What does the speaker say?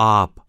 आप